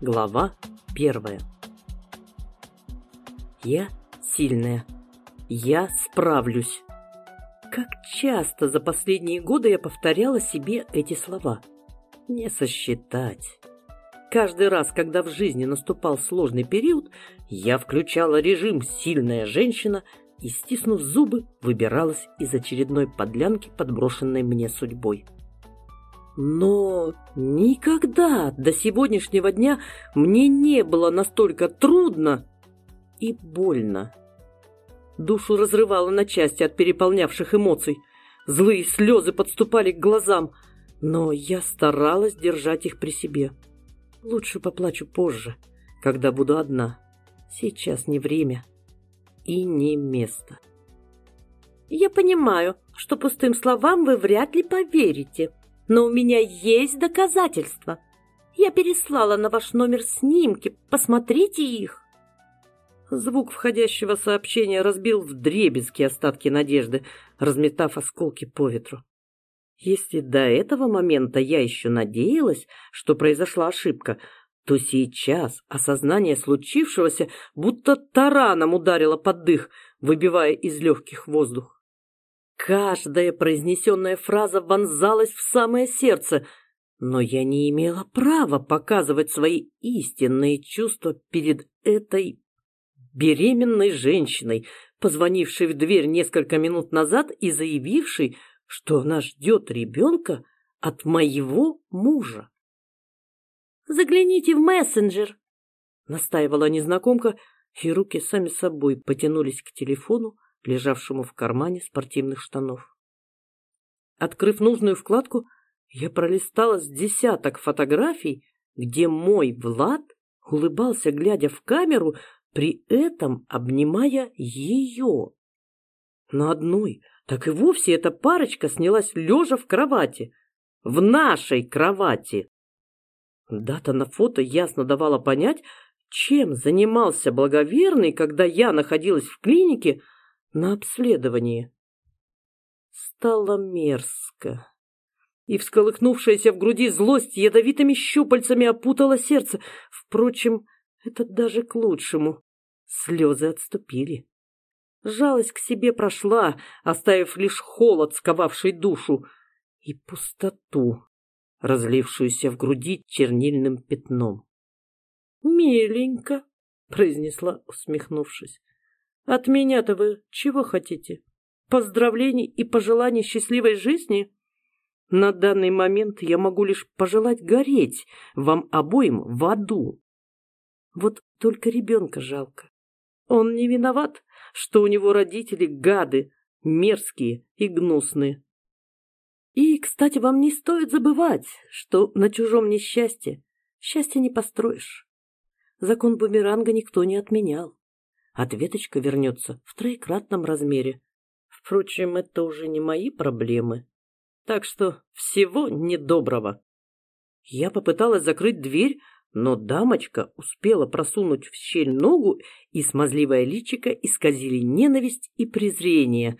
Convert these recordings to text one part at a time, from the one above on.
Глава первая. Я сильная. Я справлюсь. Как часто за последние годы я повторяла себе эти слова. Не сосчитать. Каждый раз, когда в жизни наступал сложный период, я включала режим «сильная женщина» и, стиснув зубы, выбиралась из очередной подлянки, подброшенной мне судьбой. Но никогда до сегодняшнего дня мне не было настолько трудно и больно. Душу разрывало на части от переполнявших эмоций. Злые слезы подступали к глазам, но я старалась держать их при себе. Лучше поплачу позже, когда буду одна. Сейчас не время и не место. Я понимаю, что пустым словам вы вряд ли поверите, но у меня есть доказательства. Я переслала на ваш номер снимки, посмотрите их. Звук входящего сообщения разбил в дребезги остатки надежды, разметав осколки по ветру. Если до этого момента я еще надеялась, что произошла ошибка, то сейчас осознание случившегося будто тараном ударило под дых, выбивая из легких воздух. Каждая произнесенная фраза вонзалась в самое сердце, но я не имела права показывать свои истинные чувства перед этой беременной женщиной, позвонившей в дверь несколько минут назад и заявившей, что она ждет ребенка от моего мужа. «Загляните в мессенджер», — настаивала незнакомка, и руки сами собой потянулись к телефону, лежавшему в кармане спортивных штанов. Открыв нужную вкладку, я пролистала с десяток фотографий, где мой Влад улыбался, глядя в камеру, при этом обнимая ее. На одной так и вовсе эта парочка снялась лежа в кровати. В нашей кровати. Дата на фото ясно давала понять, чем занимался благоверный, когда я находилась в клинике на обследовании. Стало мерзко. И всколыхнувшаяся в груди злость ядовитыми щупальцами опутала сердце. Впрочем, это даже к лучшему. Слезы отступили. Жалость к себе прошла, оставив лишь холод, сковавший душу, и пустоту, разлившуюся в груди чернильным пятном. «Миленько», — произнесла, усмехнувшись. От меня-то вы чего хотите? Поздравлений и пожеланий счастливой жизни? На данный момент я могу лишь пожелать гореть вам обоим в аду. Вот только ребенка жалко. Он не виноват, что у него родители гады, мерзкие и гнусные. И, кстати, вам не стоит забывать, что на чужом несчастье счастье не построишь. Закон бумеранга никто не отменял. Ответочка вернется в троекратном размере. Впрочем, это уже не мои проблемы. Так что всего недоброго. Я попыталась закрыть дверь, но дамочка успела просунуть в щель ногу, и смазливое личико исказили ненависть и презрение.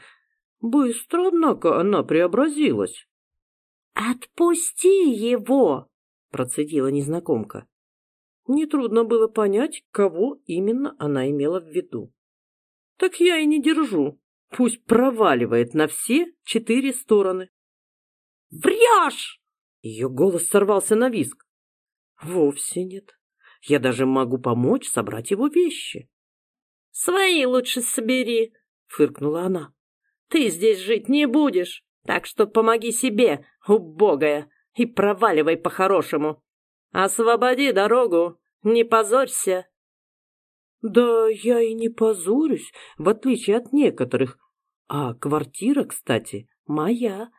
Быстро, однако, она преобразилась. «Отпусти его!» — процедила незнакомка. Нетрудно было понять, кого именно она имела в виду. Так я и не держу. Пусть проваливает на все четыре стороны. «Врешь!» Ее голос сорвался на виск. «Вовсе нет. Я даже могу помочь собрать его вещи». «Свои лучше собери», — фыркнула она. «Ты здесь жить не будешь, так что помоги себе, убогая, и проваливай по-хорошему. Освободи дорогу, не позорься. Да я и не позорюсь, в отличие от некоторых. А квартира, кстати, моя.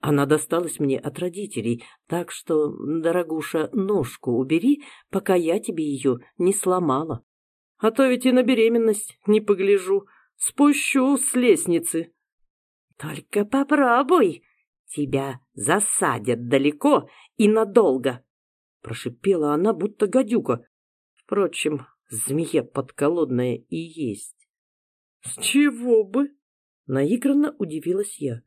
Она досталась мне от родителей, так что, дорогуша, ножку убери, пока я тебе ее не сломала. А то ведь и на беременность не погляжу, спущу с лестницы. Только попробуй, тебя засадят далеко и надолго прошипела она, будто гадюка. Впрочем, змея подколодная и есть. С чего бы? Наигранно удивилась я.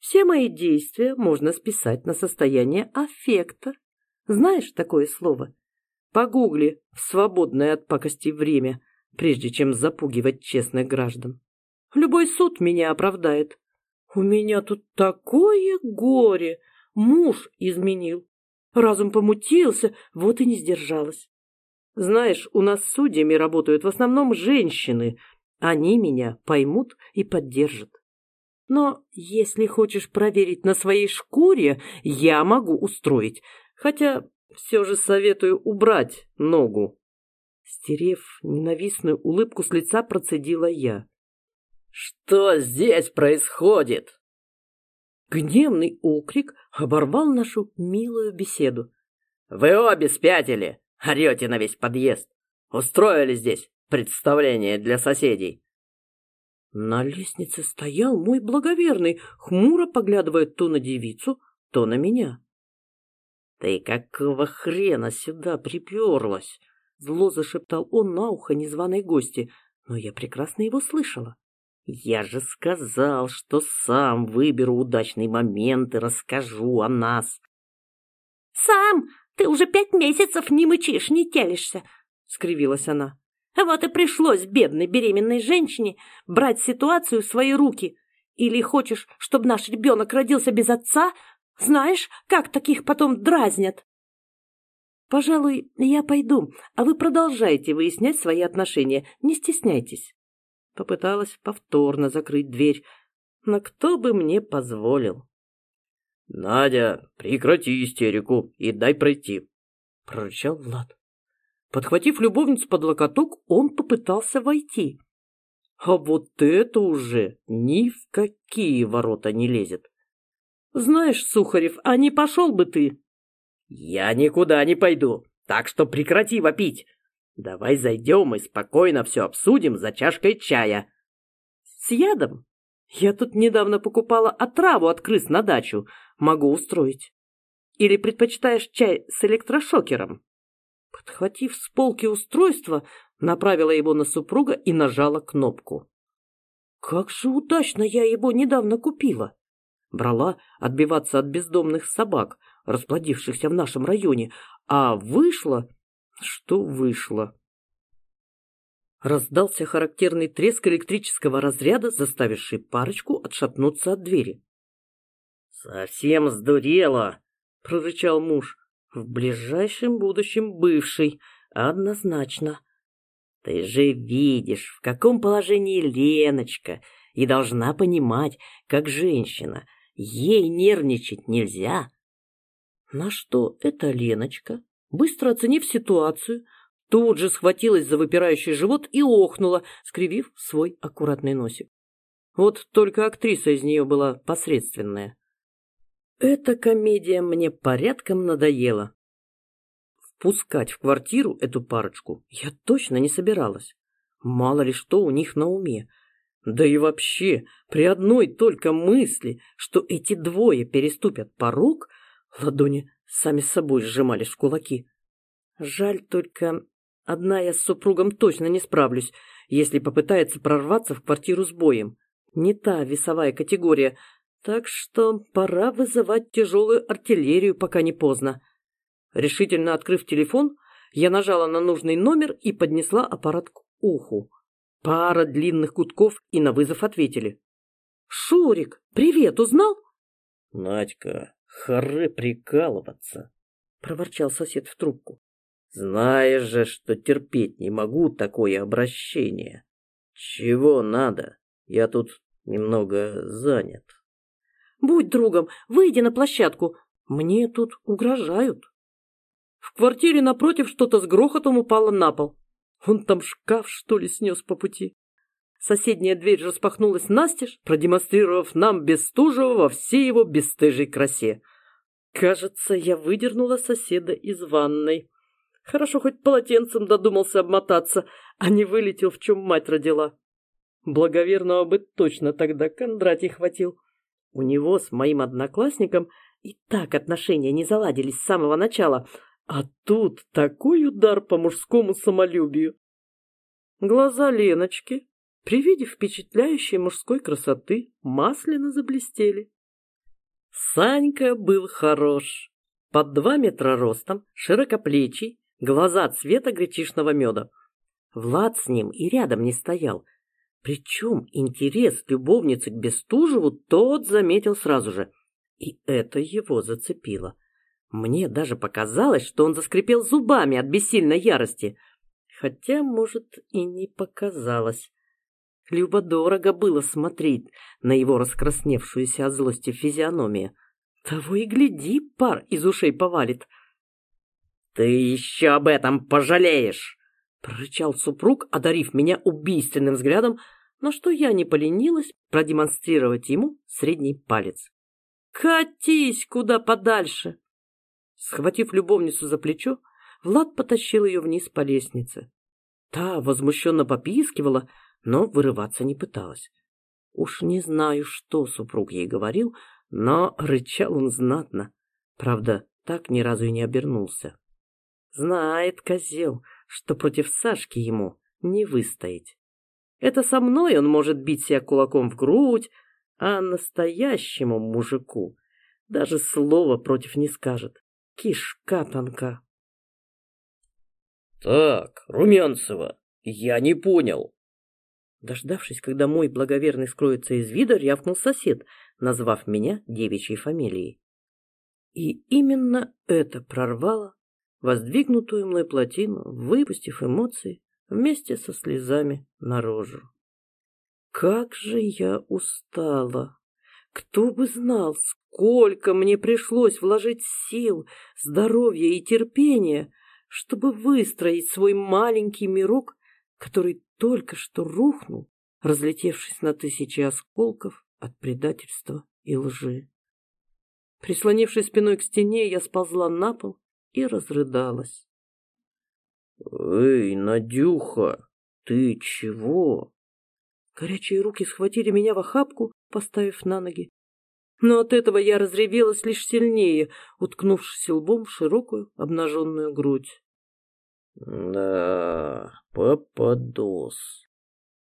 Все мои действия можно списать на состояние аффекта. Знаешь такое слово? Погугли в свободное от пакости время, прежде чем запугивать честных граждан. Любой суд меня оправдает. У меня тут такое горе! Муж изменил. Разум помутился, вот и не сдержалась. Знаешь, у нас судьями работают в основном женщины. Они меня поймут и поддержат. Но если хочешь проверить на своей шкуре, я могу устроить. Хотя все же советую убрать ногу. Стерев ненавистную улыбку с лица, процедила я. «Что здесь происходит?» Гневный окрик оборвал нашу милую беседу. «Вы обе спятили! Орете на весь подъезд! Устроили здесь представление для соседей!» На лестнице стоял мой благоверный, хмуро поглядывая то на девицу, то на меня. «Ты какого хрена сюда приперлась?» Зло зашептал он на ухо незваной гости, но я прекрасно его слышала. «Я же сказал, что сам выберу удачный момент и расскажу о нас». «Сам! Ты уже пять месяцев не мычишь, не телишься!» — скривилась она. «Вот и пришлось бедной беременной женщине брать ситуацию в свои руки. Или хочешь, чтобы наш ребенок родился без отца? Знаешь, как таких потом дразнят?» «Пожалуй, я пойду, а вы продолжайте выяснять свои отношения, не стесняйтесь». Попыталась повторно закрыть дверь, но кто бы мне позволил? «Надя, прекрати истерику и дай пройти», — прорычал Влад. Подхватив любовницу под локоток, он попытался войти. А вот это уже ни в какие ворота не лезет. Знаешь, Сухарев, а не пошел бы ты? Я никуда не пойду, так что прекрати вопить. Давай зайдем и спокойно все обсудим за чашкой чая. С ядом? Я тут недавно покупала отраву от крыс на дачу. Могу устроить. Или предпочитаешь чай с электрошокером? Подхватив с полки устройство, направила его на супруга и нажала кнопку. Как же удачно я его недавно купила! Брала отбиваться от бездомных собак, расплодившихся в нашем районе, а вышло что вышло. Раздался характерный треск электрического разряда, заставивший парочку отшатнуться от двери. «Совсем сдурела!» — прорычал муж. «В ближайшем будущем бывший, однозначно. Ты же видишь, в каком положении Леночка, и должна понимать, как женщина. Ей нервничать нельзя». На что эта Леночка Быстро оценив ситуацию, тут же схватилась за выпирающий живот и охнула, скривив свой аккуратный носик. Вот только актриса из нее была посредственная. Эта комедия мне порядком надоела. Впускать в квартиру эту парочку я точно не собиралась. Мало ли что у них на уме. Да и вообще, при одной только мысли, что эти двое переступят порог, ладони сами собой сжимались в кулаки. Жаль только, одна я с супругом точно не справлюсь, если попытается прорваться в квартиру с боем. Не та весовая категория, так что пора вызывать тяжелую артиллерию, пока не поздно. Решительно открыв телефон, я нажала на нужный номер и поднесла аппарат к уху. Пара длинных гудков и на вызов ответили. «Шурик, привет, узнал?» «Надька, хоры прикалываться!» — проворчал сосед в трубку. «Знаешь же, что терпеть не могу такое обращение. Чего надо? Я тут немного занят». «Будь другом, выйди на площадку. Мне тут угрожают». В квартире напротив что-то с грохотом упало на пол. Он там шкаф, что ли, снес по пути. Соседняя дверь распахнулась настежь, продемонстрировав нам Бестужева во всей его бесстыжей красе. Кажется, я выдернула соседа из ванной. Хорошо, хоть полотенцем додумался обмотаться, а не вылетел, в чем мать родила. Благоверного бы точно тогда Кондратий хватил. У него с моим одноклассником и так отношения не заладились с самого начала, а тут такой удар по мужскому самолюбию. Глаза Леночки при виде впечатляющей мужской красоты масляно заблестели. Санька был хорош. Под два метра ростом, широкоплечий, глаза цвета гречишного меда. Влад с ним и рядом не стоял. Причем интерес любовницы к Бестужеву тот заметил сразу же. И это его зацепило. Мне даже показалось, что он заскрипел зубами от бессильной ярости. Хотя, может, и не показалось. Любо-дорого было смотреть на его раскрасневшуюся от злости физиономию. Того и гляди, пар из ушей повалит. «Ты еще об этом пожалеешь!» прорычал супруг, одарив меня убийственным взглядом, на что я не поленилась продемонстрировать ему средний палец. «Катись куда подальше!» Схватив любовницу за плечо, Влад потащил ее вниз по лестнице. Та возмущенно попискивала, но вырываться не пыталась. Уж не знаю, что супруг ей говорил, но рычал он знатно. Правда, так ни разу и не обернулся. Знает козел, что против Сашки ему не выстоять. Это со мной он может бить себя кулаком в грудь, а настоящему мужику даже слова против не скажет. Кишка тонка. «Так, Румянцева, я не понял». Дождавшись, когда мой благоверный скроется из вида, рявкнул сосед, назвав меня девичьей фамилией. И именно это прорвало воздвигнутую мной плотину, выпустив эмоции вместе со слезами наружу. Как же я устала! Кто бы знал, сколько мне пришлось вложить сил, здоровья и терпения, чтобы выстроить свой маленький мирок, который только что рухнул, разлетевшись на тысячи осколков от предательства и лжи. Прислонившись спиной к стене, я сползла на пол и разрыдалась. «Эй, Надюха, ты чего?» Горячие руки схватили меня в охапку, поставив на ноги. Но от этого я разревелась лишь сильнее, уткнувшись лбом в широкую обнаженную грудь. «Да, попадос.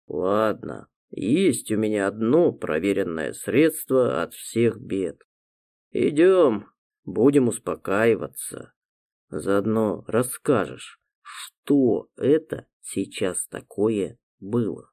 Ладно, есть у меня одно проверенное средство от всех бед. Идем, будем успокаиваться. Заодно расскажешь, что это сейчас такое было.